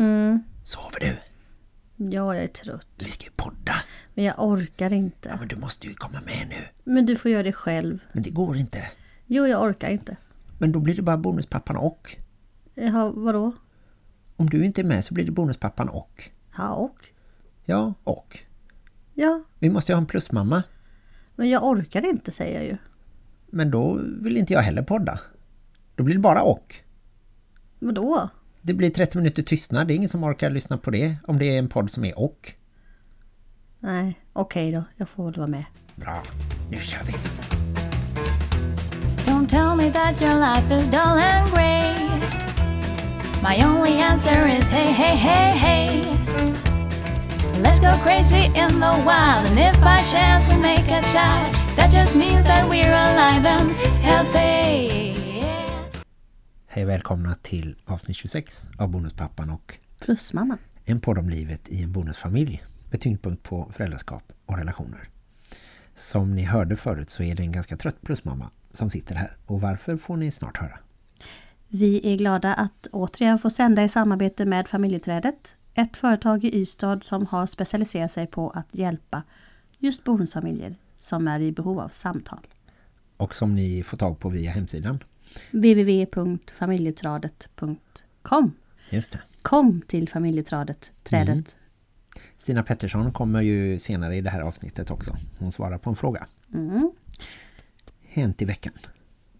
Mm. Sover du? Ja, jag är trött. Vi ska ju podda. Men jag orkar Ja, inte. men du måste ju komma med nu. Men du får göra det själv. Men det går inte. Jo, jag orkar inte. Men då blir det bara bonuspappan och. Jaha, vadå? Om du inte är med så blir det bonuspappan och. Ja, och? Ja, och. Ja, Vi måste ju ha en plusmamma. men jag orkar inte säger jag ju. Men då vill inte jag heller podda. Då blir det bara och. Vadå? Det blir 30 minuter tystnad. Det är ingen som orkar lyssna på det. Om det är en podd som är och. Nej, okej då. Jag får väl vara med. Bra, nu kör vi. Don't tell me that your life is dull and grey. My only answer is hey, hey, hey, hey. Let's go crazy in the wild, and if by chance we make a child, that just means that we're alive and healthy. Hej välkomna till avsnitt 26 av Bonuspappan och Plusmamma. en podd om livet i en bonusfamilj med tyngdpunkt på föräldraskap och relationer. Som ni hörde förut så är det en ganska trött plusmamma som sitter här och varför får ni snart höra. Vi är glada att återigen få sända i samarbete med Familjeträdet. Ett företag i Ystad som har specialiserat sig på att hjälpa just bonusfamiljer som är i behov av samtal. Och som ni får tag på via hemsidan. www.familjetradet.com Just det. Kom till familjetradet, trädet. Mm. Stina Pettersson kommer ju senare i det här avsnittet också. Hon svarar på en fråga. Mm. Hänt i veckan.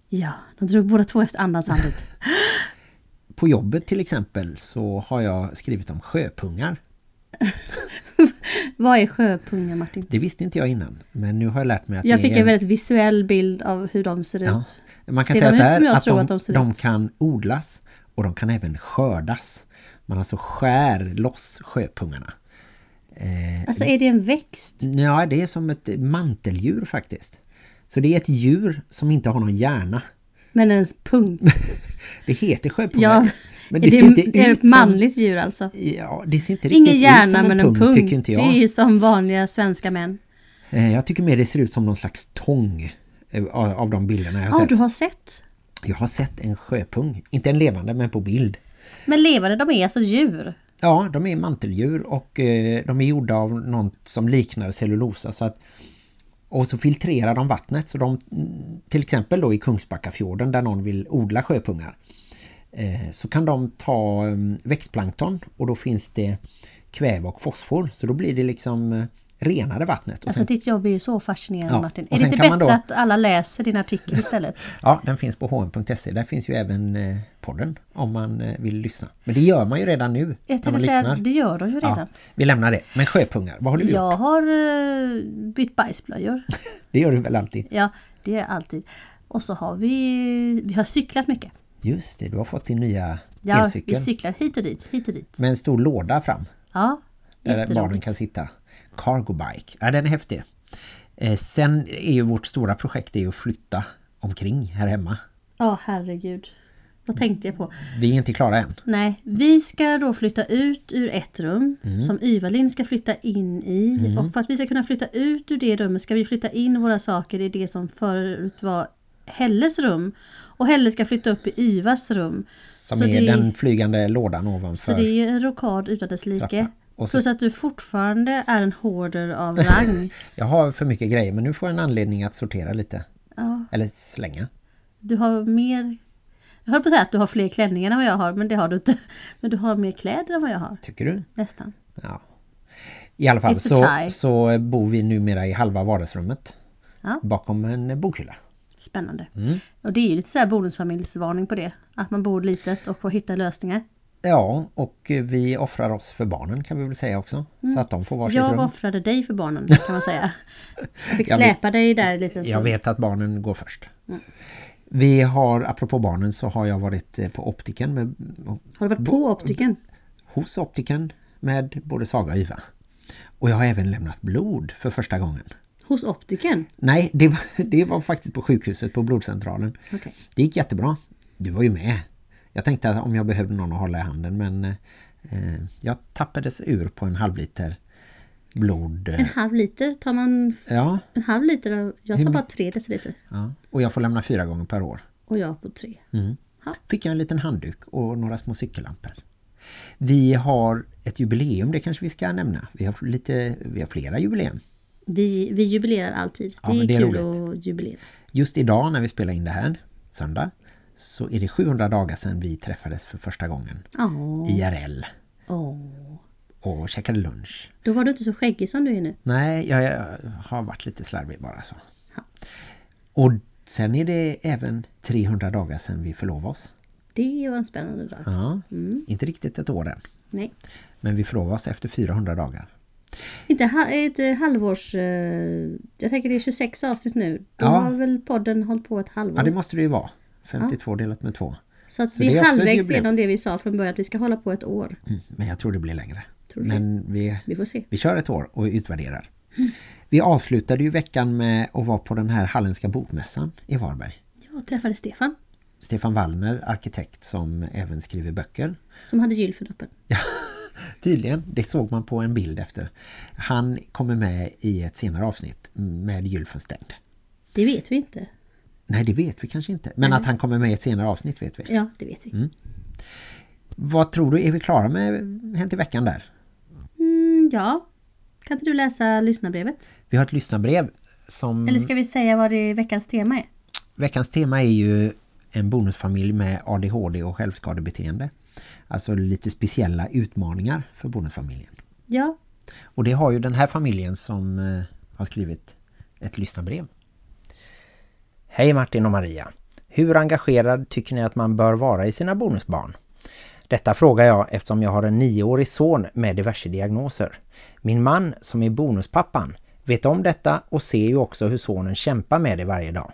Ja, de drog båda två efter andan samtidigt. På jobbet till exempel så har jag skrivit om sjöpungar. Vad är sjöpungar Martin? Det visste inte jag innan. Men nu har jag lärt mig att Jag fick är en väldigt visuell bild av hur de ser Ja. ut. Man kan Ser säga så här att de, att de de kan odlas och de kan även skördas. Man alltså skär loss sjöpungarna. Eh, Alltså är det en växt? ja, det är som ett manteldjur faktiskt. Så det är ett djur som inte har någon hjärna. Men en pung? Det heter sjöpungar. Ja, men är det, det, ser inte är det ut ett manligt djur alltså? som... Ja, det ser inte riktigt Ingen ut hjärna som en men pung, en pung. tycker inte Det jag. är ju som vanliga svenska män. Eh, Jag tycker mer det ser ut som någon slags tång eh, av de bilderna jag har Ja, sett. du har sett. Jag har sett en sjöpung. Inte en levande men på bild. Men levande, de är alltså djur. Ja, de är manteldjur och eh, de är gjorda av något som liknar cellulosa så att och så filtrerar de vattnet så de mm, till exempel då i Kungsbackafjorden där någon vill odla sjöpungar så kan de ta mm, växtplankton och då finns det kväve och fosfor så då blir det liksom eh, renare vattnet. Alltså sen, ditt jobb är ju så fascinerande Ja, Martin. Är det inte bättre då- att alla läser din artikel istället? ja, den finns på hm.se. Där finns ju även eh, podden om man eh, vill lyssna. Men det gör man ju redan nu Jag när man säga, lyssnar. det gör de ju redan. Ja, vi lämnar det. Men sjöpungar, vad har du gjort? Jag har bytt bajsblöjor. Det gör du väl alltid? Ja, det är alltid. Och så har vi, vi har cyklat mycket. Just det, du har fått din nya Ja, elcykel. vi cyklar hit och dit, hit och dit. med en stor låda fram. Ja, Där barnen kan sitta. Cargo bike. Ja, den är häftig. Eh, sen är ju vårt stora projekt är att flytta omkring här hemma. Ja, herregud. Vad tänkte jag på? Vi är inte klara än. Nej, vi ska då flytta ut ur ett rum Mm. som Yvalin ska flytta in i. Och för att vi ska kunna flytta ut ur det rummet ska vi flytta in våra saker i det som förut var Helles rum. Och Helle ska flytta upp i Yvas rum. Som så, är det, den flygande lådan ovanför. så det är en rokad utan dess like. Så- Plus att du fortfarande är en hoarder av rang. Jag har för mycket grejer men nu får jag en anledning att sortera lite. ja, Eller slänga. du har mer... Jag höll på att säga att du har fler klänningar än vad jag har, men det har du inte. Men du har mer kläder än vad jag har. Tycker du? Nästan. Ja. I alla fall så, så bor vi numera i halva vardagsrummet. Ja. Bakom en bokhylla. Spännande. Mm. Och det är lite så här bonusfamiljsvarning på det. Att man bor litet och får hitta lösningar. Ja, och vi offrar oss för barnen kan vi väl säga också. Så att de får varsitt Jag rum. offrade dig för barnen kan man säga. Jag fick Jag vet- släpa dig där en liten stund. Jag vet att barnen går först. Mm. Vi har, apropå barnen så har jag varit eh, på optiken med, Har du varit på optiken? hos optiken med både Saga och Iva. Och jag har även lämnat blod för första gången. Hos optiken? Nej, det var, det var faktiskt på sjukhuset på blodcentralen. Okej. Det gick jättebra. Du var ju med. Jag tänkte att om jag behövde någon att hålla i handen men eh, jag tappades ur på en halv liter blod. eh, En halv liter tar man... Ja, En halv liter av... Jag tar bara tre deciliter. ja, och jag får lämna fyra gånger per år. Och jag på tre. Mm. Fick jag en liten handduk och några små cykellampor. Vi har ett jubileum, det kanske vi ska nämna. Vi har, lite, vi har flera jubileum. Vi, vi jubilerar alltid. Ja, det är det är kul roligt. att jubilera. Just idag när vi spelar in det här, söndag, så är det 700 dagar sedan vi träffades för första gången. Åh, IRL. åh. Och käkade lunch. Då var du inte så skäggig som du är nu. Nej, jag, jag har varit lite slarvig bara så. Och sen är det även 300 dagar sedan vi förlovade oss. Det var en spännande dag. Ja, inte riktigt ett år än. Nej. Men vi förlovade oss efter 400 dagar. Inte, ha, inte halvårs... eh, jag tänker det är 26 avsnitt nu. Då Ja. har väl podden hållit på ett halvår. Ja, det måste det ju vara. 52 delat med 2. så att så vi är halvvägs genom det vi sa från början att vi ska hålla på ett år. Mm, men jag tror det blir längre. Tror Men vi, Vi får se. vi kör ett år och utvärderar. Vi avslutade ju veckan med att vara på den här Halländska bokmässan i Varberg. Jag träffade Stefan Stefan Wallner, arkitekt som även skriver böcker. som hade gylfen öppen. Tydligen, det såg man på en bild efter. Han kommer med i ett senare avsnitt med gylfen stängd. Det vet vi inte. Nej, det vet vi kanske inte. Men att han kommer med i ett senare avsnitt vet vi. Ja, det vet vi. Vad tror du, är vi klara med Hänt i veckan där? Mm, ja. Kan inte du läsa lyssnarbrevet? Vi har ett lyssnarbrev som... Eller ska vi säga vad det veckans tema är? Veckans tema är ju en bonusfamilj med ADHD och självskadebeteende. Alltså lite speciella utmaningar för bonusfamiljen. Ja, Och det har ju den här familjen som eh, har skrivit ett lyssnarbrev. Hej Martin och Maria. Hur engagerad tycker ni att man bör vara i sina bonusbarn? Detta frågar jag eftersom jag har en nioårig son med diverse diagnoser. Min man, som är bonuspappan, vet om detta och ser ju också hur sonen kämpar med det varje dag.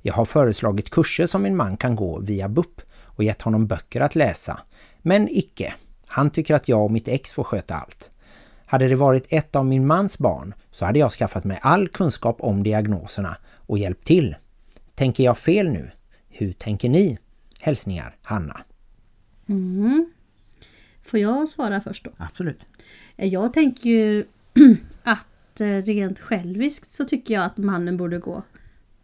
Jag har föreslagit kurser som min man kan gå via BUP och gett honom böcker att läsa. Men icke. Han tycker att jag och mitt ex får sköta allt. Hade det varit ett av min mans barn så hade jag skaffat mig all kunskap om diagnoserna och hjälpt till. Tänker jag fel nu? Hur tänker ni? Hälsningar, Hanna. får jag svara först då? Absolut. Jag tänker ju att eh, rent själviskt så tycker jag att mannen borde gå.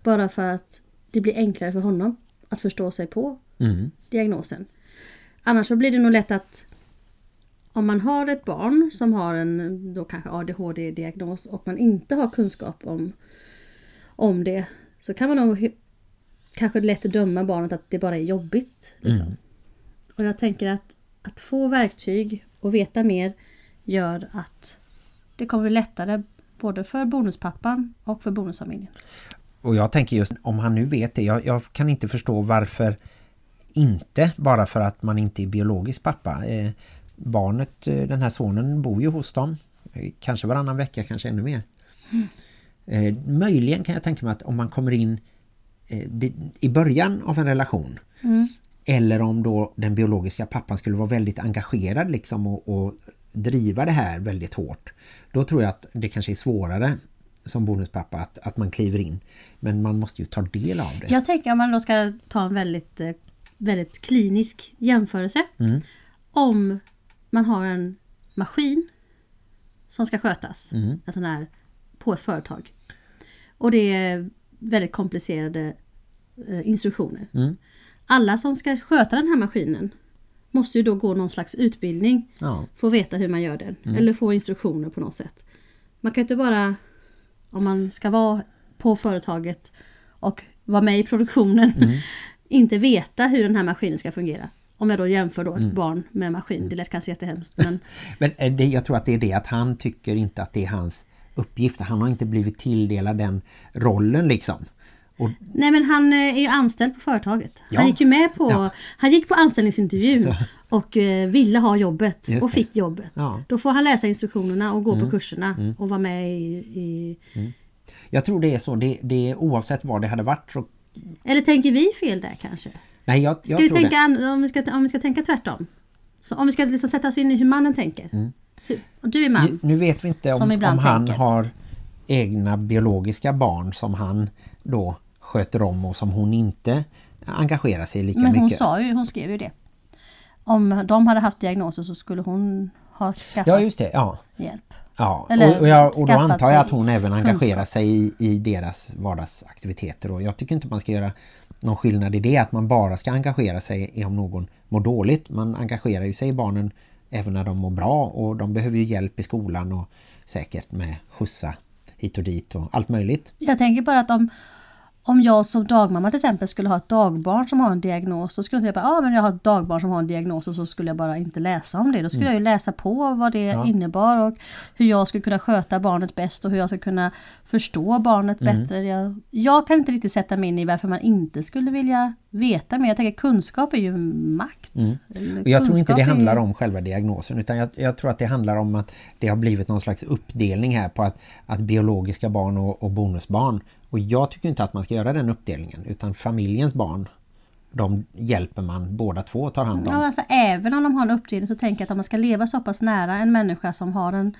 Bara för att det blir enklare för honom att förstå sig på Mm. diagnosen. Annars så blir det nog lätt att om man har ett barn som har en då kanske ADHD-diagnos och man inte har kunskap om, om det så kan man nog kanske lätt döma barnet att det bara är jobbigt. Liksom. Och jag tänker att, att få verktyg och veta mer gör att det kommer bli lättare både för bonuspappan och för bonusfamiljen. Och jag tänker just, om han nu vet det, jag, jag kan inte förstå varför inte, bara för att man inte är biologisk pappa. Eh, barnet, eh, den här sonen, bor ju hos dem. Eh, kanske varannan vecka, kanske ännu mer. Eh, möjligen kan jag tänka mig att om man kommer in eh, det, i början av en relation eller om då den biologiska pappan skulle vara väldigt engagerad liksom och, och driva det här väldigt hårt. Då tror jag att det kanske är svårare som bonuspappa att, att man kliver in. Men man måste ju ta del av det. Jag tänker om man då ska ta en väldigt, eh, väldigt klinisk jämförelse. Mm. Om man har en maskin som ska skötas, Mm. en sån här, på ett företag. Och det är väldigt komplicerade eh, instruktioner. Mm. Alla som ska sköta den här maskinen måste ju då gå någon slags utbildning Ja. få veta hur man gör den. Mm. Eller få instruktioner på något sätt. Man kan inte bara, om man ska vara på företaget och vara med i produktionen, Mm. inte veta hur den här maskinen ska fungera. Om jag då jämför då ett Mm. barn med maskin, det lätt kan se jättehemskt. Men Men eh, det, jag tror att det är det att han tycker inte att det är hans uppgift. Han har inte blivit tilldelad den rollen liksom. Och nej men han eh, är ju anställd på företaget. Ja. Han gick ju med på, Ja. han gick på anställningsintervjun och eh, ville ha jobbet Just och det. fick jobbet. Ja. Mm. Då får han läsa instruktionerna och gå på kurserna och vara med i, i jag tror det är så. Det, det oavsett vad det hade varit. Så, Eller tänker vi fel där kanske? nej, jag, jag vi tänka, det. om, vi ska, om vi ska tänka tvärtom? Så om vi ska liksom sätta oss in i hur mannen tänker. Mm. Hur, och du är man. Nu vet vi inte om, om han tänker. har egna biologiska barn som han då sköter om och som hon inte engagerar sig lika Men hon mycket. sa ju, hon skrev ju det. Om de hade haft diagnoser så skulle hon ha skaffat Ja, just det. Ja. hjälp. Ja, Eller och, jag, och då antar jag att hon även engagerar kunskap. sig i, i deras vardagsaktiviteter och jag tycker inte man ska göra någon skillnad i det att man bara ska engagera sig om någon mår dåligt. Man engagerar ju sig i barnen även när de mår bra och de behöver ju hjälp i skolan och säkert med skjutsa hit och dit och allt möjligt. Jag tänker bara att om, om jag som dagmamma till exempel skulle ha ett dagbarn som har en diagnos så skulle jag bara, ja men jag har ett dagbarn som har en diagnos och så skulle jag bara inte läsa om det. Då skulle jag ju läsa på vad det Ja. innebar och hur jag skulle kunna sköta barnet bäst och hur jag ska kunna förstå barnet bättre. Jag, jag kan inte riktigt sätta mig in i varför man inte skulle vilja veta mer. Jag tänker kunskap är ju makt. Eller Och jag tror inte det handlar om själva diagnosen utan jag, jag tror att det handlar om att det har blivit någon slags uppdelning här på att, att biologiska barn och, och bonusbarn. Och jag tycker inte att man ska göra den uppdelningen utan familjens barn, de hjälper man båda två tar hand om. Ja, alltså, även om de har en uppdelning så tänker jag att om man ska leva så pass nära en människa som har en,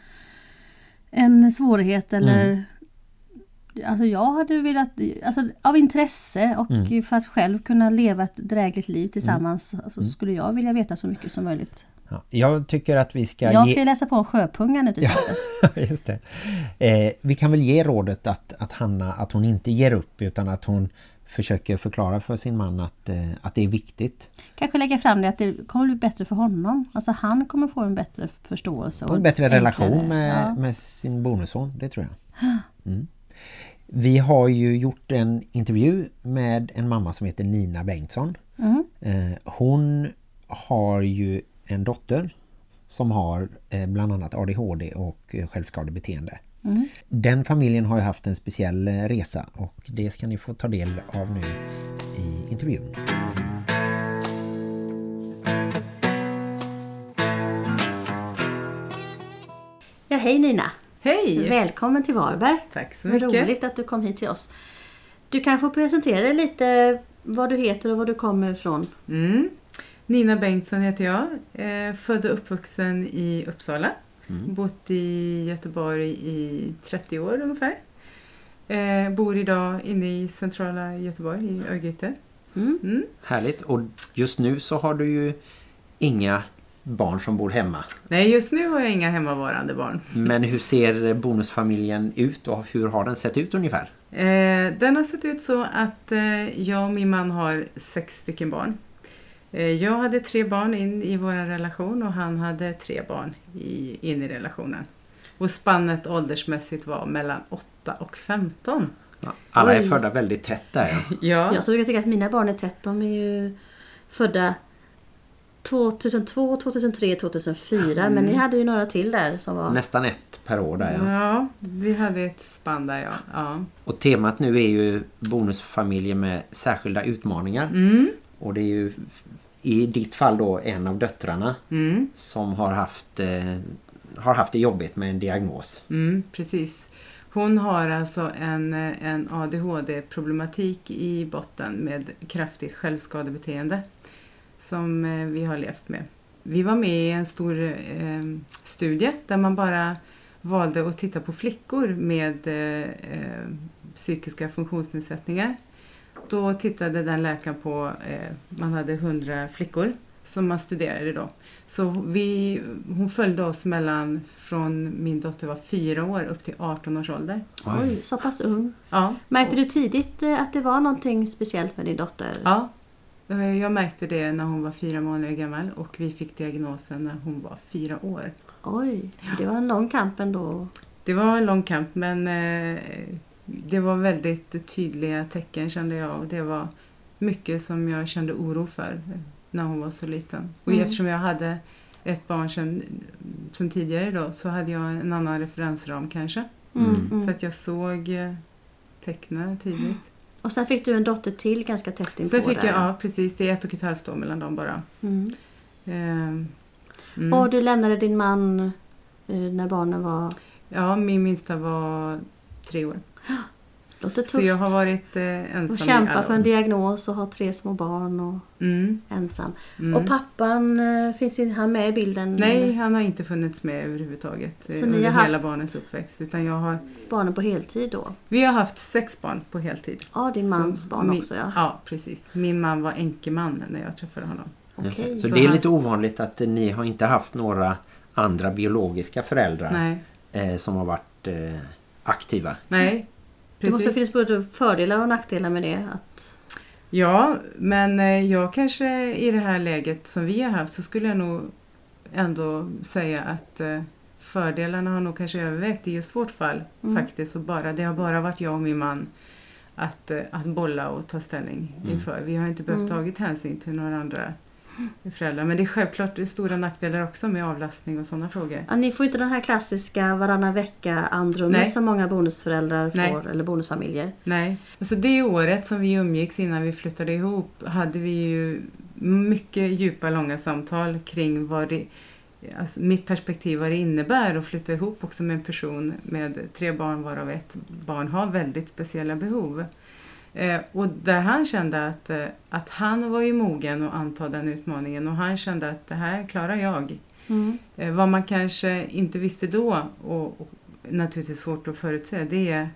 en svårighet eller Alltså jag hade velat, alltså av intresse och för att själv kunna leva ett drägligt liv tillsammans så skulle jag vilja veta så mycket som möjligt. Ja, jag tycker att vi ska Jag ge... ska ju läsa på om sjöpungar nu till exempel. Just det. Eh, vi kan väl ge rådet att, att Hanna att hon inte ger upp utan att hon försöker förklara för sin man att, eh, att det är viktigt. Kanske lägga fram det att det kommer bli bättre för honom. Alltså han kommer få en bättre förståelse. Och en bättre enklare- relation med, Ja. med sin bonusson, det tror jag. Mm. Vi har ju gjort en intervju med en mamma som heter Nina Bengtsson. Mm. Eh, hon har ju en dotter som har eh, bland annat ADHD och eh, självskadebeteende. Mm. Den familjen har ju haft en speciell resa och det ska ni få ta del av nu i intervjun. Ja, hej Nina! Hej! Välkommen till Varberg. Tack så Vad mycket. roligt att du kom hit till oss. Du kan få presentera dig lite vad du heter och var du kommer ifrån. Mm. Nina Bengtsson heter jag. Eh, född och uppvuxen i Uppsala. Bott i Göteborg i 30 år ungefär. Eh, bor idag inne i centrala Göteborg, i Örgryte. Mm. Mm. Härligt. Och just nu så har du ju inga barn som bor hemma. Nej, just nu har jag inga hemmavarande barn. Men hur ser bonusfamiljen ut och hur har den sett ut ungefär? Eh, den har sett ut så att eh, jag och min man har sex stycken barn. Eh, jag hade tre barn in i vår relation och han hade tre barn i, in i relationen. Och spannet åldersmässigt var mellan 8 och 15. Ja, alla är Oj. födda väldigt tätt där. Ja. Ja, Jag så brukar tycka att mina barn är tätt. De är ju födda 2002, 2003, 2004. Men ni hade ju några till där som var... Nästan ett per år där. Ja. ja, vi hade ett spann där ja. ja. Och temat nu är ju bonusfamiljer med särskilda utmaningar. Mm, Och det är ju i ditt fall då en av döttrarna mm, som har haft, eh, har haft det jobbigt med en diagnos. mm, precis. Hon har alltså en, en ADHD-problematik i botten med kraftigt självskadebeteende som eh, vi har levt med. Vi var med i en stor eh, studie där man bara valde att titta på flickor med eh, eh, psykiska funktionsnedsättningar. Då tittade den läkaren på, eh, man hade 100 flickor som man studerade då. Så vi, hon följde oss mellan, från min dotter var fyra år upp till 18 års ålder. Oj, så pass ung. Ja, Märkte du tidigt eh, att det var någonting speciellt med din dotter? ja. Eh, Jag märkte det när hon var fyra månader gammal och vi fick diagnosen när hon var fyra år. Oj, det var en lång kamp ändå. Det var en lång kamp men eh, det var väldigt tydliga tecken kände jag och det var mycket som jag kände oro för när hon var så liten. Och Mm. eftersom jag hade ett barn sen, sen tidigare då så hade jag en annan referensram kanske. Mm, Mm. mm. Så att jag såg tecknen tydligt. Och sen fick du en dotter till ganska tätt inpå Sen fick jag, ja precis, det är ett och ett halvt år mellan dem bara. Mm. Ehm, mm. Och du lämnade din man eh, när barnen var... Ja, min minsta var tre år. Låter tufft. Så jag har varit eh, ensam och i kämpa alla för en diagnos och ha tre små barn och Mm, ensam. mm. Och pappan, eh, finns inte han med i bilden? Nej, eller? han har inte funnits med överhuvudtaget Så eh, ni under har haft- hela barnens uppväxt. Utan jag har, Barnen på heltid då? vi har haft sex barn på heltid. Ja, din Så mans barn min, också ja. Ja, precis. Min man var enkeman när jag träffade honom. Okej. Så, Så det är hans- lite ovanligt att eh, ni har inte haft några andra biologiska föräldrar eh, som har varit eh, aktiva. nej. Det måste finnas både fördelar och nackdelar med det. Att, Ja, men eh, jag kanske i det här läget som vi har haft så skulle jag nog ändå säga att eh, fördelarna har nog kanske övervägt i just vårt fall Mm. faktiskt. Och bara, det har bara varit jag och min man att, eh, att bolla och ta ställning Mm. inför. Vi har inte behövt Mm. tagit hänsyn till några andra föräldrar. Men det är självklart stora nackdelar också med avlastning och sådana frågor. Ja, ni får inte den här klassiska varannan vecka andrummet som många bonusföräldrar Nej. får, eller bonusfamiljer. Nej. Alltså det året som vi umgicks innan vi flyttade ihop hade vi ju mycket djupa, långa samtal kring vad det, alltså mitt perspektiv vad det innebär att flytta ihop också med en person med tre barn varav ett barn har väldigt speciella behov. Eh, och där han kände att, eh, att han var ju mogen att anta den utmaningen och han kände att det här klarar jag. Mm. Eh, vad man kanske inte visste då och, och naturligtvis svårt att förutse det är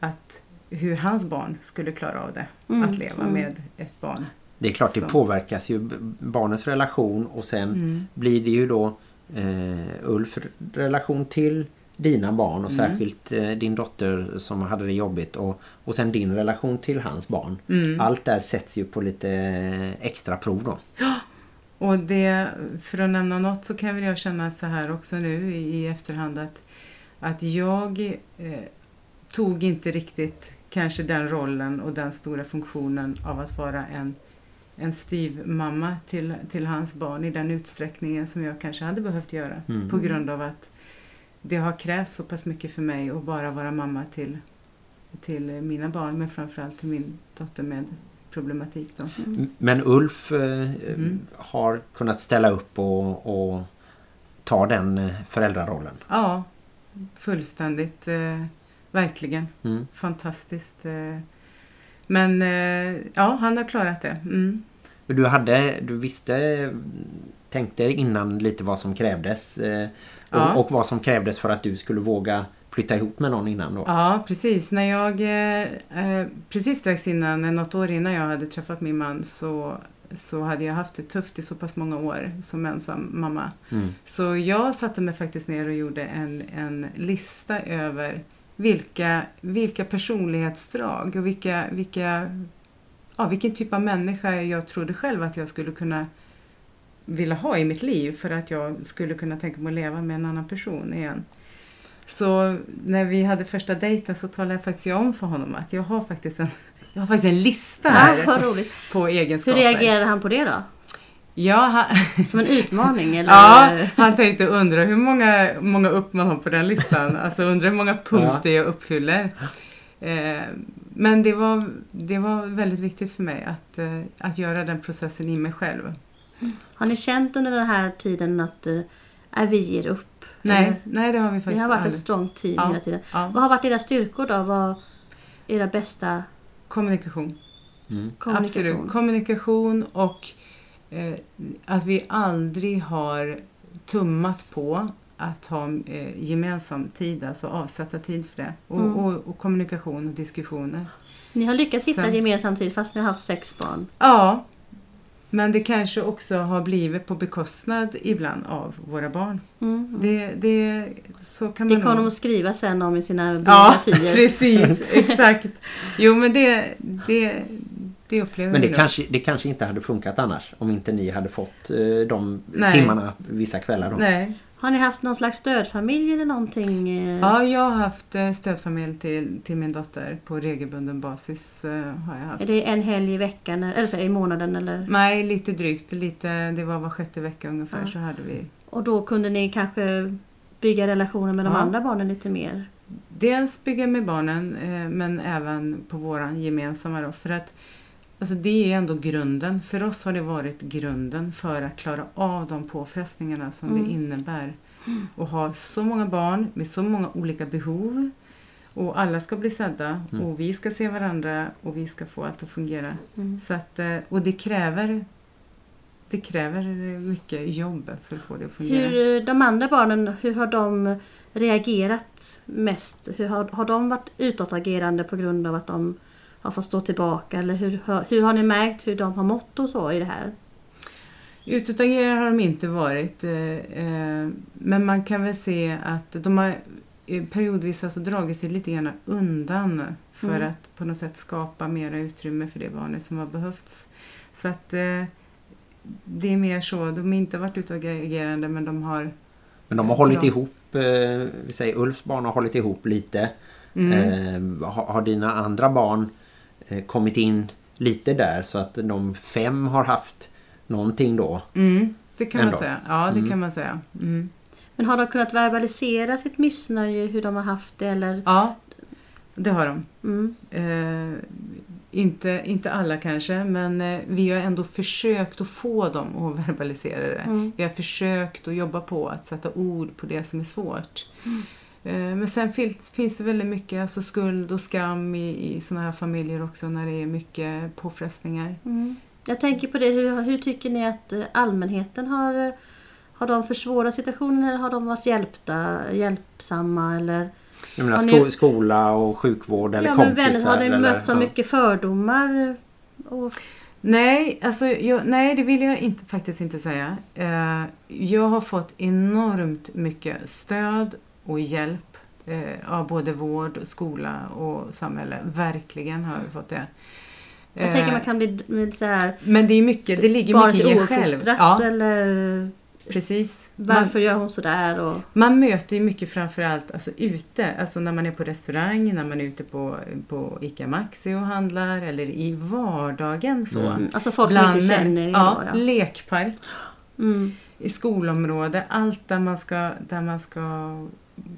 att hur hans barn skulle klara av det. Mm, Att leva mm. med ett barn. Det är klart det Så. påverkas ju barnens relation och sen Mm. blir det ju då eh, Ulf relation till dina barn och Mm. särskilt eh, din dotter som hade det jobbigt och, och sen din relation till hans barn. Mm. Allt där sätts ju på lite eh, extra prov då. Och det, för att nämna något så kan väl jag känna så här också nu i, i efterhand att, att jag eh, tog inte riktigt kanske den rollen och den stora funktionen av att vara en, en styvmamma till, till hans barn i den utsträckningen som jag kanske hade behövt göra. Mm. På grund av att det har krävts så pass mycket för mig att bara vara mamma till, till mina barn men framförallt till min dotter med problematik. Då. M- Men Ulf eh, Mm. har kunnat ställa upp och, och ta den eh, föräldrarollen. Ja, fullständigt. Eh, verkligen. Mm. Fantastiskt. Eh. Men eh, ja, han har klarat det. Mm. Men du hade, du visste, tänkte innan lite vad som krävdes eh, och, Ja. och vad som krävdes för att du skulle våga flytta ihop med någon innan då. Ja, precis. När jag, eh, eh, precis strax innan, något år innan jag hade träffat min man så, så hade jag haft det tufft i så pass många år som ensam mamma. Mm. Så jag satte mig faktiskt ner och gjorde en, en lista över vilka, vilka personlighetsdrag och vilka, vilka, ja, vilken typ av människa jag trodde själv att jag skulle kunna vilja ha i mitt liv för att jag skulle kunna tänka mig att leva med en annan person igen. Så när vi hade första dejten så talade jag faktiskt om för honom att jag har faktiskt en, jag har faktiskt en lista Ja, här roligt. på Hur egenskaper. reagerade han på det då? Ja, han, Som en utmaning? Eller? Ja, han tänkte undra hur många, många upp man har på den listan. Alltså undra hur många punkter jag uppfyller. Eh, men det var, det var väldigt viktigt för mig att, eh, att göra den processen i mig själv. Har ni känt under den här tiden att eh, äh, vi ger upp? Nej, Eller? nej det har vi Ni faktiskt har varit ett aldrig. strong team Ja. hela tiden. Ja. Vad har varit era styrkor då? Vad era bästa Kommunikation. Mm. kommunikation? Absolut. Kommunikation och eh, att vi aldrig har tummat på att ha eh, gemensam tid, alltså avsätta tid för det. Och, Mm. och, och kommunikation och diskussioner. Ni har lyckats hitta Sen- gemensam tid fast ni har haft sex barn. Ja, men det kanske också har blivit på bekostnad ibland av våra barn. Mm. Det, det, så kan Det man kommer de att skriva sen om i sina Ja, biografier. precis. Exakt. Jo, men det, det, det upplever Men det kanske, det kanske inte hade funkat annars om inte ni hade fått eh, de Nej. timmarna vissa kvällar då. Nej. Har ni haft någon slags stödfamilj eller någonting? eh? Ja, jag har haft eh, stödfamilj till, till min dotter på regelbunden basis. eh, Har jag haft. Är det en helg i veckan eller så, i månaden? Eller? Nej, lite drygt. Lite, det var var sjätte vecka ungefär Ja. så hade vi. Och då kunde ni kanske bygga relationer med de Ja. andra barnen lite mer? Dels bygga med barnen men även på våran gemensamma då. För att alltså det är ändå grunden. För oss har det varit grunden för att klara av de påfrestningarna som Mm. det innebär. Att ha så många barn med så många olika behov. Och alla ska bli sedda Mm. och vi ska se varandra och vi ska få allt att fungera. Mm. Så att, eh, och det kräver, det kräver mycket jobb för att få det att fungera. Hur, eh, de andra barnen, hur har de reagerat mest? Hur har, har de varit utåtagerande på grund av att de har fått stå tillbaka? Eller hur, hur, har ni märkt hur de har mått och så i det här? Utåtagerande har de inte varit. eh, eh, Men man kan väl se att de har eh, periodvis alltså dragit sig lite grann undan för Mm. att på något sätt skapa mera utrymme för det barnet som har behövts. Så att det är mer så, de har inte varit utagerande men de har... Men de har hållit Ja. ihop, vi säger Ulfs barn har hållit ihop lite. Mm. Har, har dina andra barn eh, kommit in lite där så att de fem har haft någonting då? Mm, det kan Ändå. man säga. Ja, det Mm. kan man säga. Mm. Men har de kunnat verbalisera sitt missnöje, hur de har haft det eller? Ja, det har de. Mm. Eh, inte, inte alla kanske, men eh, vi har ändå försökt att få dem att verbalisera det. Mm. Vi har försökt att jobba på att sätta ord på det som är svårt. Eh, men sen finns, finns det väldigt mycket alltså skuld och skam i, i såna här familjer också när det är mycket påfrestningar. Mm. Jag tänker på det, hur, hur tycker ni att eh, allmänheten har, eh, har de försvårat situationen eller har de varit hjälpta, hjälpsamma eller? Jag menar Har ni- sko skola och sjukvård eller ja, men kompisar? vänner, har ni eller, mött så ja. mycket fördomar? Och, Nej, alltså, jag, nej, det vill jag inte, faktiskt inte säga. Eh, jag har fått enormt mycket stöd och hjälp eh, av både vård, skola och samhälle. Verkligen har jag fått det. jag Eh, tänker man kan bli så här, Men det är mycket, det ligger mycket i en själv. Ja, eller precis. Man, varför gör hon sådär? Och, man möter ju mycket framförallt alltså, ute, alltså när man är på restaurang, när man är ute på, på ICA Maxi och handlar eller i vardagen så. Mm. alltså folk som inte känner er ja, ja. lekpark. Mm. i skolområde, allt där man ska, där man ska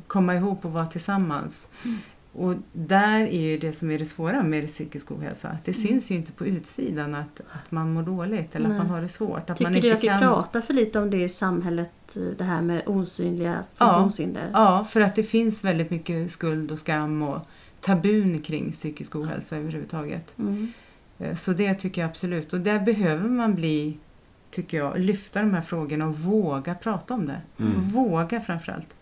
komma ihop och vara tillsammans. Mm. Och där är ju det som är det svåra med psykisk ohälsa, att det Mm. syns ju inte på utsidan att, att man mår dåligt eller Nej. att man har det svårt. Att man Tycker inte du att vi kan... pratar för lite om det i samhället? Det här med osynliga funktionshinder? Ja, för att det finns väldigt mycket skuld och skam och tabun kring psykisk ohälsa överhuvudtaget. Mm. Eh, Så det tycker jag absolut. Och där behöver man bli, tycker jag, lyfta de här frågorna och våga prata om det. Mm. Våga framförallt.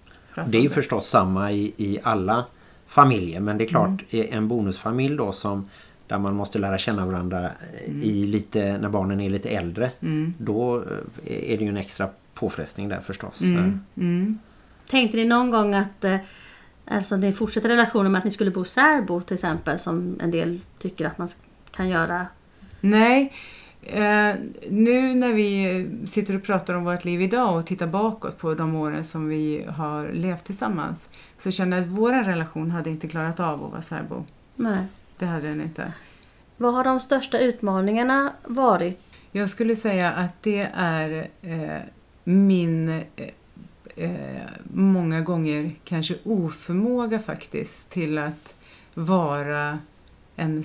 Det är ju förstås samma i, i alla familjer men det är klart Mm. en bonusfamilj då som där man måste lära känna varandra eh, Mm. i lite när barnen är lite äldre Mm. då eh, är det ju en extra påfrestning där förstås. Mm. Mm. Tänkte ni någon gång att eh, alltså ni fortsätter relationen med att ni skulle bo särbo till exempel som en del tycker att man kan göra? Nej, eh, nu när vi sitter och pratar om vårt liv idag och tittar bakåt på de åren som vi har levt tillsammans så känner jag att vår relation hade inte klarat av att vara särbo. Nej. Det hade den inte. Vad har de största utmaningarna varit? Jag skulle säga att det är eh, min eh, eh, många gånger kanske oförmåga faktiskt till att vara en,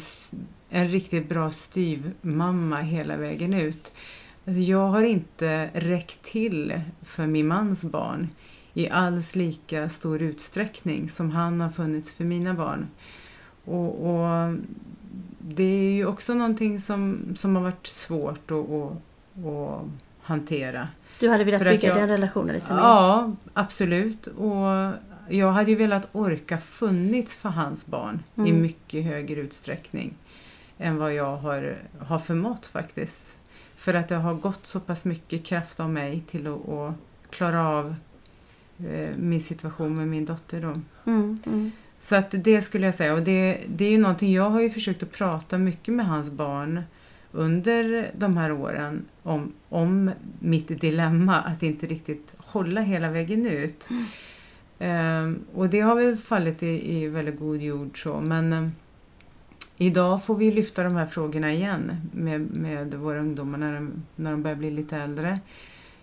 en riktigt bra styvmamma hela vägen ut. Alltså jag har inte räckt till för min mans barn i alls lika stor utsträckning som han har funnits för mina barn. Och, och det är ju också någonting som, som har varit svårt att, att, att hantera. Du hade velat bygga jag- den relationen lite mer? Ja, absolut. Och jag hade ju velat orka funnits för hans barn i Mm. mycket högre utsträckning än vad jag har, har förmått faktiskt. För att det har gått så pass mycket kraft av mig till att, att klara av eh, min situation med min dotter. Då. Mm, mm. Så att det skulle jag säga. Och det, det är ju någonting, jag har ju försökt att prata mycket med hans barn under de här åren om, om mitt dilemma att inte riktigt hålla hela vägen ut. Ehm, och det har väl fallit i, i väldigt god jord så. Men ehm, idag får vi lyfta de här frågorna igen med, med våra ungdomar när de, när de börjar bli lite äldre.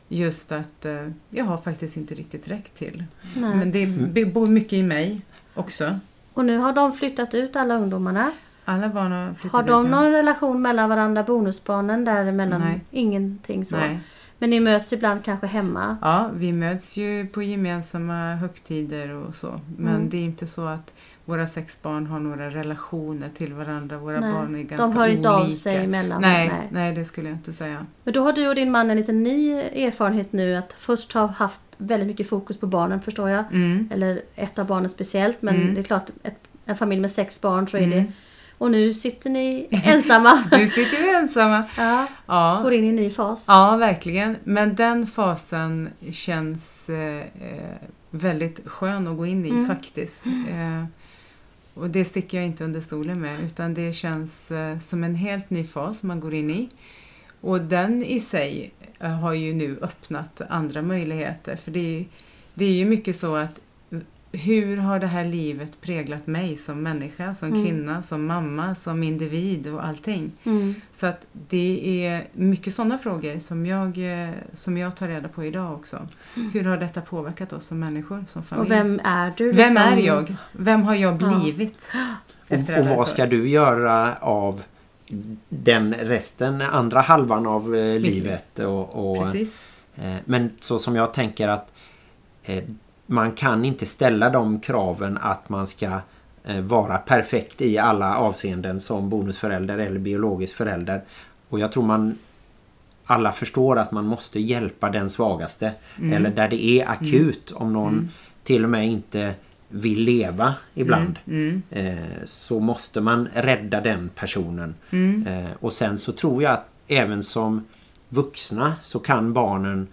Just att eh, jag har faktiskt inte riktigt räckt till. Nej. Men det b- bor mycket i mig också. Och nu har de flyttat ut alla ungdomarna. Alla barn har flyttat Har de ut, ja. någon relation mellan varandra, bonusbarnen däremellan? Nej. Ingenting så? Nej. Men ni möts ibland kanske hemma? Ja, vi möts ju på gemensamma högtider och så. Men Mm. det är inte så att våra sex barn har några relationer till varandra. Våra Nej, barn är ganska de hör inte av olika. sig emellan? Nej, Nej. nej. det skulle jag inte säga. Men då har du och din man en liten ny erfarenhet nu att först ha haft väldigt mycket fokus på barnen förstår jag. Mm. Eller ett av barnen speciellt men Mm. det är klart ett, en familj med sex barn så är Mm. det. Och nu sitter ni ensamma. Nu sitter vi ensamma. ja, Ja. går in i en ny fas. ja, verkligen. Men den fasen känns eh, eh, väldigt skön att gå in i Mm. faktiskt. Eh, och det sticker jag inte under stolen med utan det känns eh, som en helt ny fas man går in i. Och den i sig eh, har ju nu öppnat andra möjligheter. För det är, det är ju mycket så att hur har det här livet präglat mig som människa, som Mm. kvinna, som mamma, som individ och allting. Mm. Så att det är mycket sådana frågor som jag, eh, som jag tar reda på idag också. Hur har detta påverkat oss som människor, som familj? Och vem är du? Vem liksom? är jag? Vem har jag Ja. blivit? Och, Efter och alla vad ska du göra av den resten, andra halvan av eh, livet? Och, och, Precis. eh, men så som jag tänker att eh, man kan inte ställa de kraven att man ska eh, vara perfekt i alla avseenden som bonusförälder eller biologisk förälder. Och jag tror man alla förstår att man måste hjälpa den svagaste. Mm. Eller där det är akut om någon till och med inte vill leva ibland. Mm. Eh, så måste man rädda den personen. Mm. Eh, och sen så tror jag att även som vuxna så kan barnen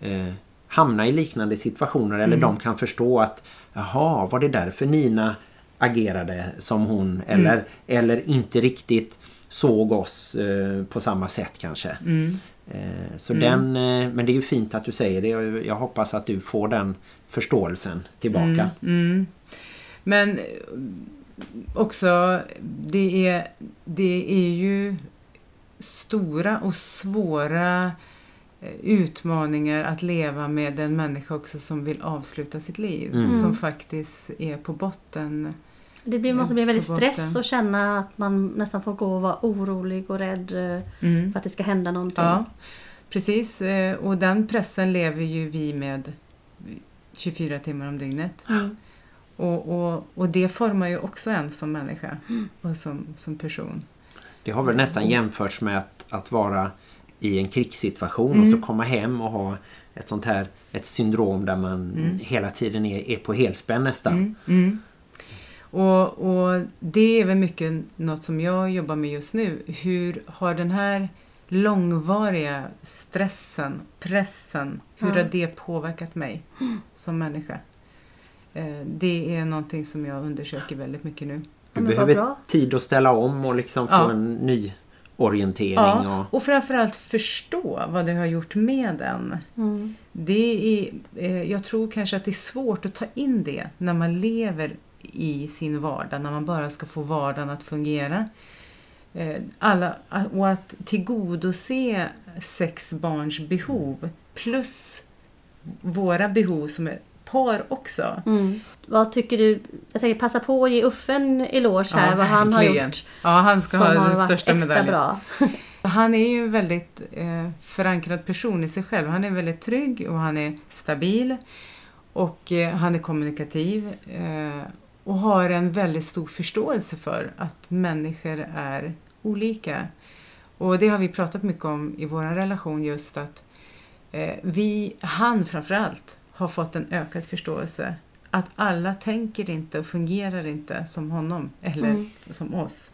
eh, hamna i liknande situationer eller Mm. de kan förstå att jaha, var det därför Nina agerade som hon eller, Mm. eller inte riktigt såg oss eh, på samma sätt kanske. Mm. Eh, så Mm. den, eh, men det är ju fint att du säger det och jag hoppas att du får den förståelsen tillbaka. Mm, mm. Men eh, också, det är, det är ju stora och svåra utmaningar att leva med en människa också som vill avsluta sitt liv. Mm. Som faktiskt är på botten. Det blir, måste bli väldigt stress att känna att man nästan får gå och vara orolig och rädd eh, Mm. för att det ska hända någonting. Ja, precis. Eh, Och den pressen lever ju vi med 24 timmar om dygnet. Mm. Och, och, och det formar ju också en som människa och som, som person. Det har väl nästan jämförts med att, att vara i en krigssituation Mm. och så komma hem och ha ett sånt här ett syndrom där man Mm. hela tiden är, är på helspänn nästan. Mm, mm. Och, och det är väl mycket något som jag jobbar med just nu. Hur har den här långvariga stressen, pressen, hur Ja. har det påverkat mig som människa? Eh, Det är någonting som jag undersöker väldigt mycket nu. Du behöver tid att ställa om och liksom få Ja. en ny orientering. Ja, Och, och framförallt förstå vad det har gjort med den. Mm. Det är, eh, jag tror kanske att det är svårt att ta in det när man lever i sin vardag, när man bara ska få vardagen att fungera. Eh, Alla, och att tillgodose sex barns behov plus våra behov som är par också. Mm. Vad tycker du? Jag tänker passa på att ge Uffe en eloge här, Ja, vad han har gjort Ja, han ska ha den största medaljen. bra. Han är ju en väldigt eh, förankrad person i sig själv. Han är väldigt trygg och han är stabil. Och eh, han är kommunikativ. Eh, och har en väldigt stor förståelse för att människor är olika. Och det har vi pratat mycket om i vår relation just att eh, vi, han framförallt, har fått en ökad förståelse. Att alla tänker inte och fungerar inte som honom eller Mm. som oss.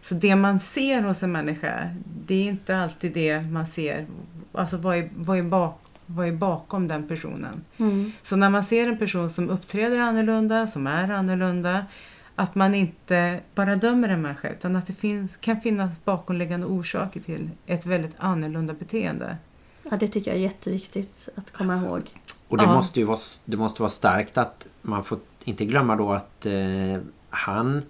Så det man ser hos en människa, det är inte alltid det man ser. Alltså vad är, vad är, bak, vad är bakom den personen? Mm. Så när man ser en person som uppträder annorlunda, som är annorlunda, att man inte bara dömer en människa utan att det finns, kan finnas bakomliggande orsaker till ett väldigt annorlunda beteende. Ja, det tycker jag är jätteviktigt att komma ihåg. Och det, Ja. måste ju vara, det måste vara starkt att man får inte glömma då att eh, han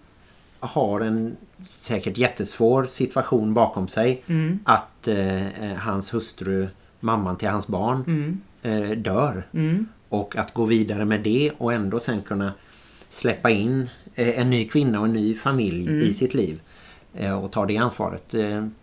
har en säkert jättesvår situation bakom sig. Mm. Att eh, eh, hans hustru, mamman till hans barn, Mm. eh, dör. Mm. Och att gå vidare med det och ändå sen kunna släppa in eh, en ny kvinna och en ny familj Mm. i sitt liv. Eh, och ta det ansvaret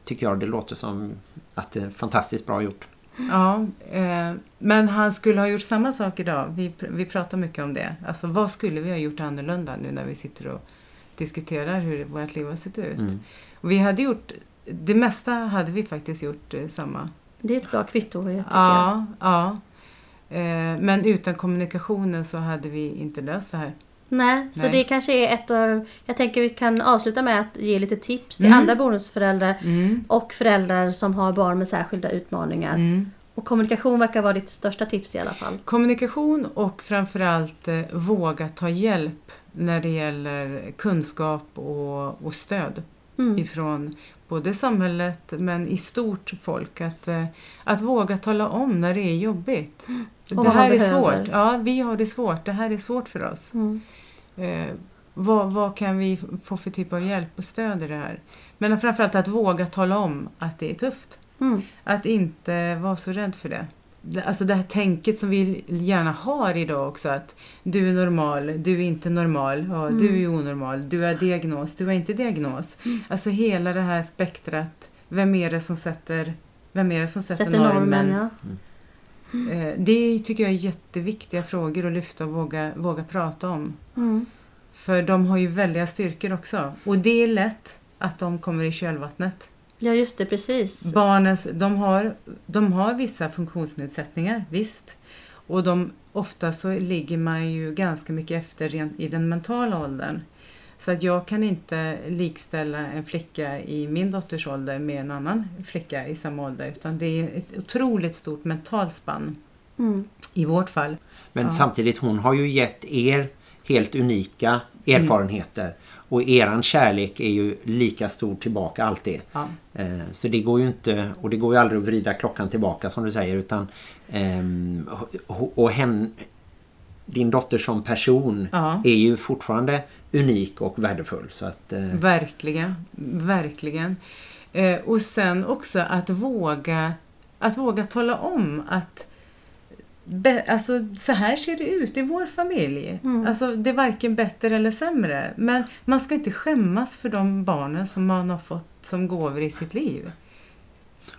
tycker jag det låter som att det är fantastiskt bra gjort. Ja, eh, men han skulle ha gjort samma sak idag. Vi, vi pratar mycket om det. Alltså vad skulle vi ha gjort annorlunda nu när vi sitter och diskuterar hur vårt liv har sett ut? Mm. Vi hade gjort, det mesta hade vi faktiskt gjort eh, samma. Det är ett bra kvitto tycker jag. Ja, ja. Eh, men utan kommunikationen så hade vi inte löst det här. Nej, så Nej. det kanske är ett av... Jag tänker vi kan avsluta med att ge lite tips till Mm. andra bonusföräldrar Mm. och föräldrar som har barn med särskilda utmaningar. Mm. Och kommunikation verkar vara ditt största tips i alla fall. Kommunikation och framförallt eh, våga ta hjälp när det gäller kunskap och, och stöd. Mm. ifrån både samhället men i stort folk. Att, eh, att våga tala om när det är jobbigt. Det vad man här är behöver. svårt. Ja, vi har det svårt. Det här är svårt för oss. Mm. Eh, vad, vad kan vi få för typ av hjälp och stöd i det här? Men framförallt att våga tala om att det är tufft. Mm. Att inte vara så rädd för det. Alltså det här tänket som vi gärna har idag också att du är normal, du är inte normal, ja, Mm. du är onormal, du har diagnos, du har inte diagnos. Alltså hela det här spektrat. Vem är det som sätter, vem är det som sätter, Sätter normen, ja. Eh, Det tycker jag är jätteviktiga frågor att lyfta och våga, våga prata om. Mm. För de har ju väldiga styrkor också. Och det är lätt att de kommer i kölvattnet. Ja, just det, precis. Barnens, de, har, de har vissa funktionsnedsättningar, visst. Och de, ofta så ligger man ju ganska mycket efter i den mentala åldern. Så att jag kan inte likställa en flicka i min dotters ålder med en annan flicka i samma ålder. Utan det är ett otroligt stort mentalt spann Mm. i vårt fall. Men Ja. samtidigt, hon har ju gett er helt unika erfarenheter. Och eran kärlek är ju lika stor tillbaka alltid. Ja. Eh, Så det går ju inte, och det går ju aldrig att vrida klockan tillbaka som du säger utan ehm, och- och hen, din dotter som person Ja. är ju fortfarande unik och värdefull så att eh, Verkligen, verkligen. Eh, och sen också att våga, att våga tala om att be, alltså, så här ser det ut i vår familj. Mm. Alltså, det är varken bättre eller sämre. Men man ska inte skämmas för de barnen som man har fått som gåvor i sitt liv.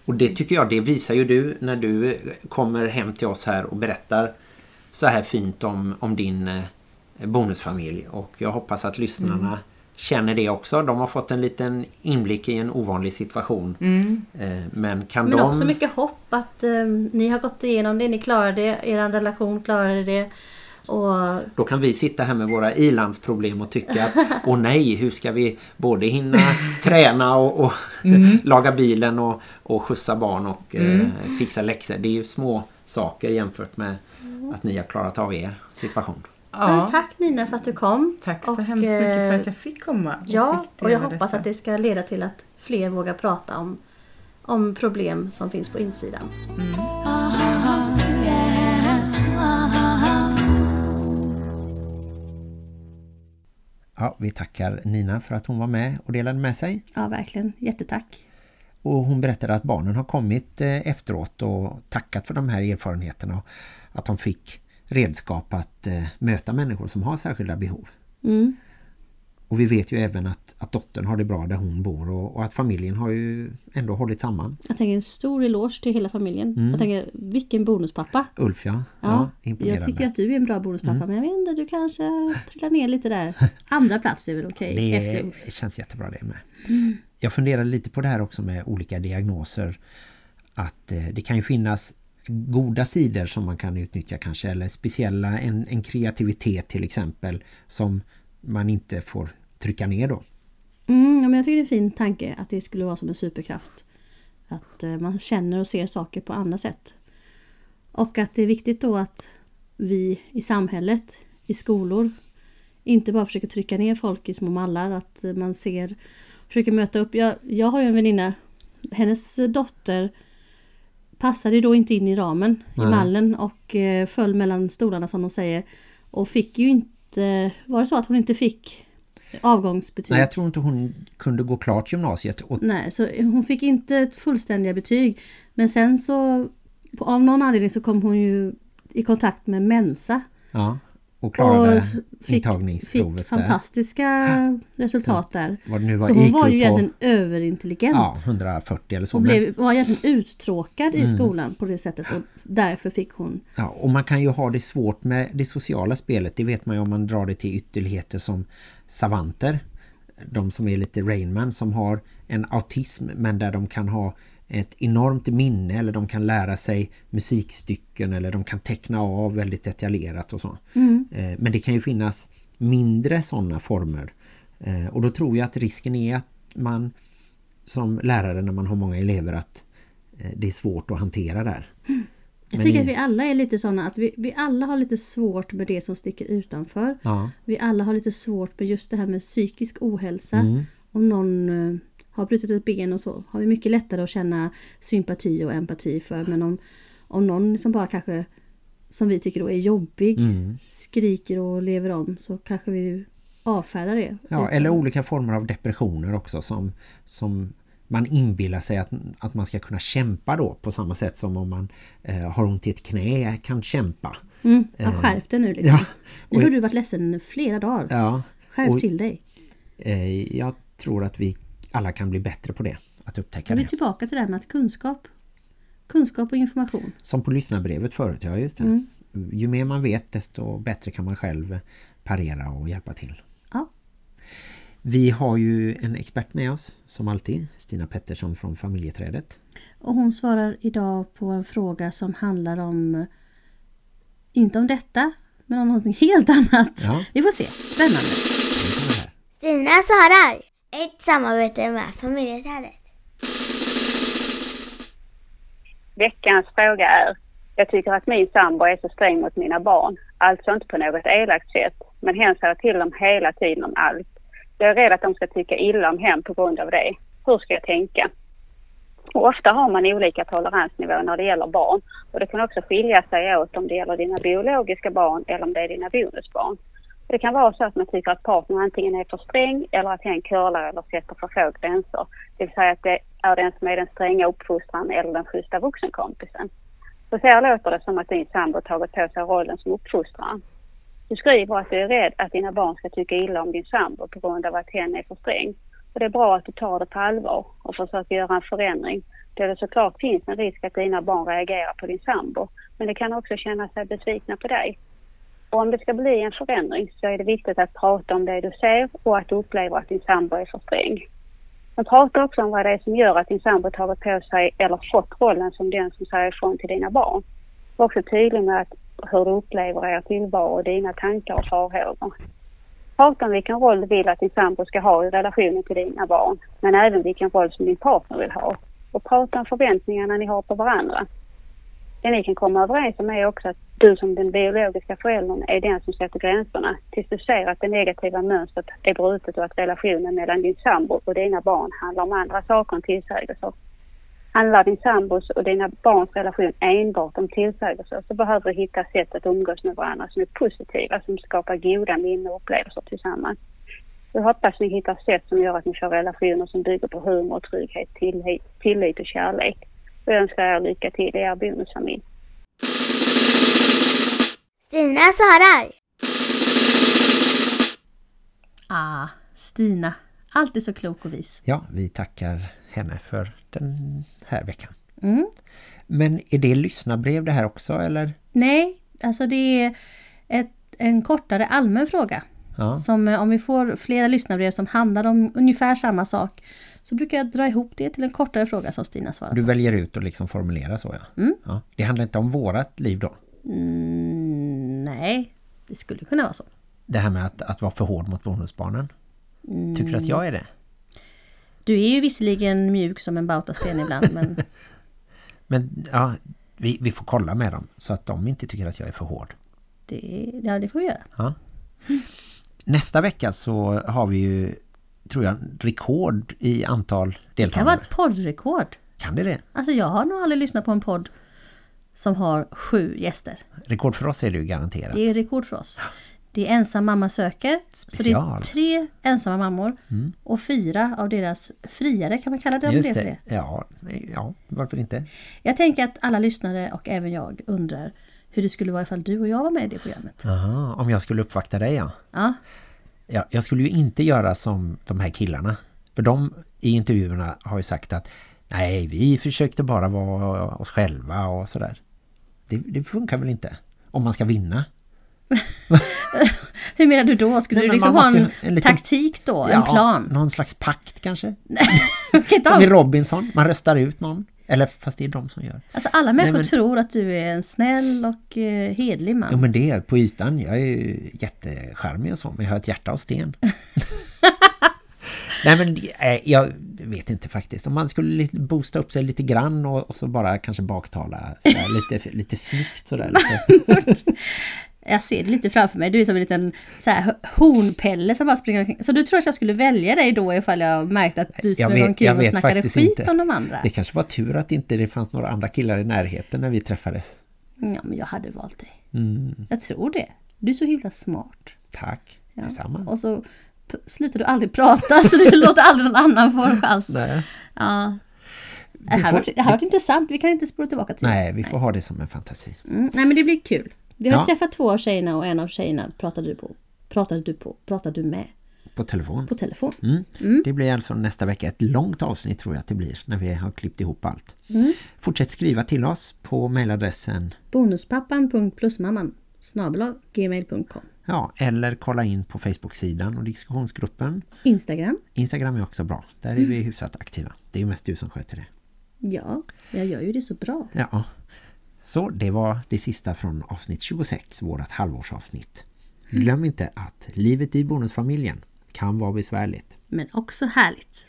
Och det tycker jag, det visar ju du när du kommer hem till oss här och berättar så här fint om, om din eh, bonusfamilj. Och jag hoppas att lyssnarna Mm. känner det också. De har fått en liten inblick i en ovanlig situation. Mm. Eh, men kan Men de... också mycket hopp att eh, ni har gått igenom det, ni klarade det, er relation klarade det. Och Då kan vi sitta här med våra ilandsproblem och tycka att åh nej, hur ska vi både hinna träna och, och Mm. laga bilen och, och skjutsa barn och Mm. eh, fixa läxor. Det är ju små saker jämfört med att ni har klarat av er situation. Ja. tack Nina för att du kom. Tack så Och, hemskt mycket för eh, att jag fick komma. och Ja, fick och jag hoppas detta. att det ska leda till att fler vågar prata om, om problem som finns på insidan. Ja, vi tackar Nina för att hon var med och delade med sig. Ja, verkligen. Jättetack. Och hon berättade att barnen har kommit eh, efteråt och tackat för de här erfarenheterna att de fick redskap att eh, möta människor som har särskilda behov. Mm. Och vi vet ju även att, att dottern har det bra där hon bor och, och att familjen har ju ändå hållit samman. Jag tänker en stor eloge till hela familjen. Mm. Jag tänker, vilken bonuspappa. Ulf ja, ja, Ja, jag tycker att du är en bra bonuspappa, Mm. men jag vet inte, du kanske trillar ner lite där. Andra plats är väl okej det efter Ulf. känns jättebra det med. Jag funderar lite på det här också med olika diagnoser. Att eh, det kan ju finnas goda sidor som man kan utnyttja kanske eller speciella, en, en kreativitet till exempel som man inte får trycka ner då. Mm, ja, men jag tycker det är en fin tanke att det skulle vara som en superkraft. Att eh, man känner och ser saker på andra sätt. Och att det är viktigt då att vi i samhället, i skolor, inte bara försöker trycka ner folk i små mallar. Att man ser, försöker möta upp. Jag, jag har ju en väninna, hennes dotter passade då inte in i ramen, Nej. i mallen och eh, föll mellan stolarna som de säger. Och fick ju inte, var det så att hon inte fick avgångsbetyg? Nej, jag tror inte hon kunde gå klart gymnasiet. Och, Nej, så hon fick inte fullständiga betyg. Men sen så, av någon anledning så kom hon ju i kontakt med Mensa. ja, och klarade och fick, intagningsprovet fick där. fantastiska resultat där. Det nu var Så hon var ju egentligen överintelligent. ja, 140 eller så. Men- blev, var egentligen uttråkad Mm. i skolan på det sättet och därför fick hon... Ja, och man kan ju ha det svårt med det sociala spelet. Det vet man ju om man drar det till ytterligheter som savanter. De som är lite Rainman som har en autism men där de kan ha ett enormt minne eller de kan lära sig musikstycken eller de kan teckna av väldigt detaljerat och så. Eh, Men det kan ju finnas mindre sådana former. Eh, Och då tror jag att risken är att man som lärare när man har många elever att eh, det är svårt att hantera där. Jag Men tycker i- att vi alla är lite sådana att vi, vi alla har lite svårt med det som sticker utanför. Ja. Vi alla har lite svårt med just det här med psykisk ohälsa. Mm. Om någon har brutit ett ben och så har vi mycket lättare att känna sympati och empati för. Men om, om någon som bara kanske, som vi tycker då är jobbig, Mm. skriker och lever om så kanske vi avfärdar det. Ja, eller olika former av depressioner också som, som man inbillar sig att, att man ska kunna kämpa då på samma sätt som om man eh, har ont i ett knä kan kämpa. Mm, ja, skärp dig nu liksom. ja, Nu har du varit ledsen flera dagar. Ja, Skärp och- till dig. eh, jag tror att vi alla kan bli bättre på det, att upptäcka är vi det. tillbaka till det här med att kunskap. Kunskap och information. Som på lyssnarbrevet förut, ja just det. Mm. Ju mer man vet desto bättre kan man själv parera och hjälpa till. Ja. Vi har ju en expert med oss, som alltid, Stina Pettersson från Familjeträdet. Och hon svarar idag på en fråga som handlar om, inte om detta, men om något helt annat. Ja. Vi får se. Spännande. Stina svarar. Ett samarbete med familjeträdet. Veckans fråga är, jag tycker att min sambo är så sträng mot mina barn, alltså inte på något elakt sätt, men hen säger till dem hela tiden om allt. Jag är rädd att de ska tycka illa om hem på grund av det. Hur ska jag tänka? Och ofta har man olika toleransnivåer när det gäller barn och det kan också skilja sig åt om det gäller dina biologiska barn eller om det är dina bonusbarn. Det kan vara så att man tycker att partnern antingen är för sträng eller att hen curlar eller sätter för få gränser. Det vill säga att det är den som är den stränga uppfostran eller den schyssta vuxenkompisen. Så här låter det som att din sambo tagit på sig rollen som uppfostran. Du skriver att du är rädd att dina barn ska tycka illa om din sambo på grund av att hen är för sträng. Och det är bra att du tar det på allvar och försöker göra en förändring. Då det såklart finns en risk att dina barn reagerar på din sambo. Men det kan också känna sig besvikna på dig. Och om det ska bli en förändring så är det viktigt att prata om det du ser och att du upplever att din sambo är för sträng. Men prata också om vad det är som gör att din sambo tagit på sig eller fått rollen som den som säger ifrån till dina barn. Var också tydlig med att, hur du upplever er tillvaro och dina tankar och farhågor. Prata om vilken roll du vill att din sambo ska ha i relationen till dina barn, men även vilken roll som din partner vill ha. Och prata om förväntningarna ni har på varandra. Det ni kan komma överens om är också att du som den biologiska föräldern är den som sätter gränserna tills du ser att det negativa mönstret är brutet och att relationen mellan din sambo och dina barn handlar om andra saker än tillsägelser. Handlar din sambos och dina barns relation enbart om tillsägelser så behöver du hitta sätt att umgås med varandra som är positiva, som skapar goda minnen och upplevelser tillsammans. Jag hoppas ni hittar sätt som gör att ni får relationer som bygger på humor, trygghet, tillit, tillit och kärlek. Och jag önskar er lycka till i er bonusfamilj. Stina svarar. Ah, Stina. Alltid så klok och vis. Ja, vi tackar henne för den här veckan. Mm. Men är det lyssnarbrev det här också, eller? Nej, alltså det är ett, en kortare allmän fråga. Ja. Som eh, om vi får flera lyssnarbrev som handlar om ungefär samma sak så brukar jag dra ihop det till en kortare fråga som Stina svarar. Du väljer ut och liksom formulera så, ja. Mm. ja. Det handlar inte om vårat liv då. Mm, nej, det skulle kunna vara så. Det här med att, att vara för hård mot bonusbarnen. Tycker du att jag är det? Du är ju visserligen mjuk som en bautasten ibland men Men ja, vi, vi får kolla med dem så att de inte tycker att jag är för hård. det, ja, det får vi göra. Ja. Nästa vecka så har vi ju, tror jag, rekord i antal Det kan vara deltagare. ett poddrekord. Kan det det? Alltså jag har nog aldrig lyssnat på en podd som har sju gäster. Rekord för oss är det ju garanterat. Det är rekord för oss. Det är ensam mamma söker. Så det Special. Mm. är tre ensamma mammor och fyra av deras friare kan man kalla det. om Just det. det. Ja, ja, varför inte? Jag tänker att alla lyssnare och även jag undrar hur det skulle vara ifall du och jag var med i det programmet. Aha, om jag skulle uppvakta dig, ja. Ja, ja. Jag skulle ju inte göra som de här killarna. För de i intervjuerna har ju sagt att nej, vi försökte bara vara oss själva och sådär. Det, det funkar väl inte? Om man ska vinna. hur menar du då? Skulle Nej, du liksom ha en, en liten- taktik då? En plan? Någon slags pakt kanske? Som i Robinson, man röstar ut någon. Eller fast det är de som gör. Alltså alla människor men- tror att du är en snäll och eh, hedlig man. Jo men det är på ytan. Jag är ju jättecharmig och så. Men jag har ett hjärta av sten. Nej men eh, jag vet inte faktiskt. Om man skulle boosta upp sig lite grann och, och så bara kanske baktala sådär, lite, lite snyggt sådär. Lite. Jag ser det lite framför mig. Du är som en liten så här, hornpelle som bara springer omkring. Så du tror att jag skulle välja dig då ifall jag märkte att du smög vet- omkring och snackade skit inte. om de andra? Det kanske var tur att inte det fanns några andra killar i närheten när vi träffades. Ja, men jag hade valt dig. Mm, Jag tror det. Du är så himla smart. tack. Ja. Tillsammans. Och så slutar du aldrig prata så du låter aldrig någon annan få en chans. Nej. Ja. Det här har varit, varit intressant. Vi kan inte spola tillbaka till Nej, vi får ha det som en fantasi. Mm, nej men det blir kul. Vi har Ja. träffat två av tjejerna och en av tjejerna pratade du på. Pratade du på? Pratade du med? På telefon. På telefon. Mm. Det blir alltså nästa vecka ett långt avsnitt tror jag att det blir när vi har klippt ihop allt. Mm. Fortsätt skriva till oss på mejladressen Bonuspappan.plusmamman snabel gmail.com ja, eller kolla in på Facebook-sidan och diskussionsgruppen. Instagram. Instagram är också bra. Där är Mm. vi hyfsat aktiva. Det är ju mest du som sköter det. Ja, jag gör ju det så bra. Ja. Så det var det sista från avsnitt 26, vårat halvårsavsnitt. Glöm inte att livet i bonusfamiljen kan vara besvärligt. Men också härligt.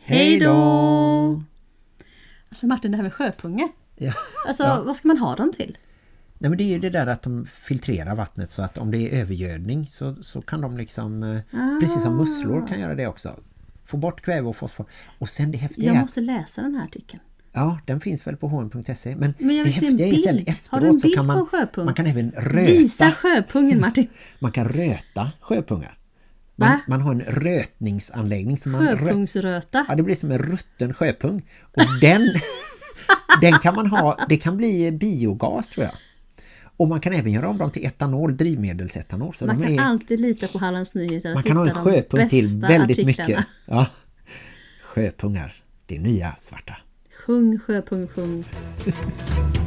Hej då! Alltså Martin, det här med sjöpungar. Ja. Alltså, Ja. vad ska man ha dem till? Nej men det är ju det där att de filtrerar vattnet så att om det är övergödning så, så kan de liksom, eh, precis som musslor kan göra det också. Få bort kväve och fosfor. Och sen det häftiga Jag måste läsa den här artikeln. Ja, den finns väl på hm.se. Men, Men jag det vill se en bild. efteråt Har du en bild kan på man, en sjöpung? man kan även Visa röta, sjöpungen Martin. man kan röta sjöpungar. Man, Va? man har en rötningsanläggning som man rö- Sjöpungsröta. Ja, det blir som en rutten sjöpung. Och den, den kan man ha, det kan bli biogas tror jag. Och man kan även göra om dem till etanol, drivmedelsetanol. Så Man kan är, alltid lita på Hallands Nyheter. man kan ha en sjöpung till väldigt artiklarna. mycket. Ja. Sjöpungar, det nya svarta. Sjung sjöpung, sjung.